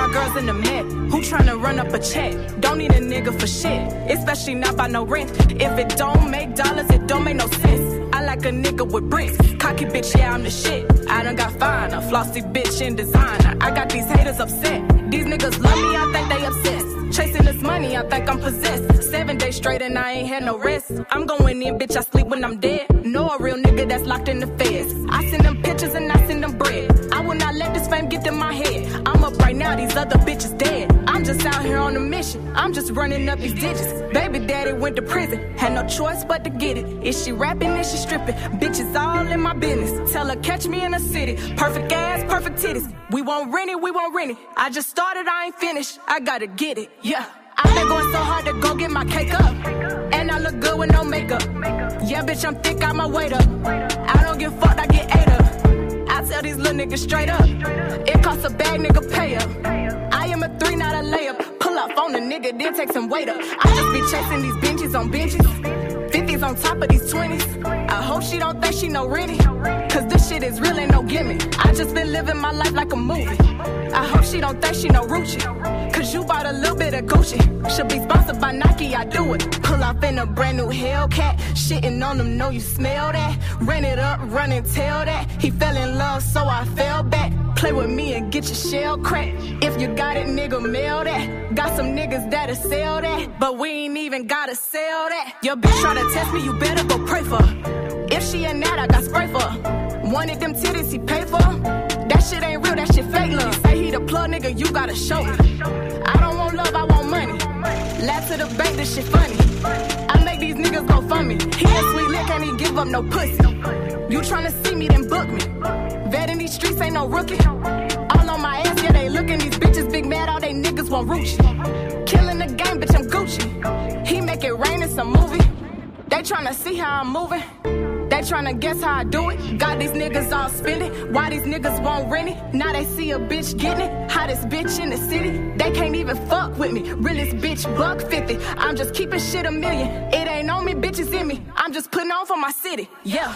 my girls in the Met. Who tryna run up a check? Don't need a nigga for shit, especially not by no rent. If it don't make dollars, it don't make no sense. I like a nigga with bricks. Cocky bitch, yeah, I'm the shit. I done got fine, a flossy bitch in designer. I got these haters upset. These niggas love me, I think they obsessed. Chasing this money, I think I'm possessed. Seven days straight and I ain't had no rest. I'm going in, bitch, I sleep when I'm dead. Know a real nigga that's locked in the feds. I send them pictures and I send them in my head. I'm up right now, these other bitches dead. I'm just out here on a mission. I'm just running up these digits. Baby daddy went to prison. Had no choice but to get it. Is she rapping? Is she stripping? Bitches all in my business. Tell her catch me in the city. Perfect ass, perfect titties. We won't rent it, we won't rent it. I just started, I ain't finished. I gotta get it, yeah. I've been going so hard to go get my cake up. And I look good with no makeup. Yeah, bitch, I'm thick, got my weight up. I don't get fucked, I get ate up. I tell these little niggas straight up. It bag, nigga, pay up. I am a three, not a layup. Pull up on the nigga, then take some weight up. I just be chasing these benches on benches. 50s on top of these 20s. I hope she don't think she know Rennie. Cause this shit is real, ain't no gimmick. I just been living my life like a movie. I hope she don't think she know Rucci. Cause you bought a little bit of Gucci. Should be sponsored by Nike, I do it. Pull off in a brand new Hellcat. Shitting on them, know you smell that. Ran it up, run and tell that. He fell in love, so I fell. Play with me and get your shell cracked. If you got it, nigga, mail that. Got some niggas that'll sell that. But we ain't even gotta sell that. Your bitch try to test me, you better go pray for. If she ain't that, I got spray for her. Wanted them titties, he pay for. That shit ain't real, that shit fake love. Say he the plug, nigga, you gotta show me. I don't want love, I want money. Laugh to the bank, this shit funny. I make these niggas go for me. He a sweet lick, can't even give up no pussy. You tryna see me, then book me. Vet in these streets ain't no rookie. All on my ass, yeah, they looking. These bitches big mad, all they niggas want Rucci. Killing the game, bitch, I'm Gucci. He make it rain, it's a movie. They tryna see how I'm moving. They tryna guess how I do it. Got these niggas all spending. Why these niggas won't rent it? Now they see a bitch getting it. Hottest bitch in the city. They can't even fuck with me. Realest bitch, buck 50. I'm just keeping shit a million. It ain't on me, bitches in me. I'm just putting on for my city. Yeah.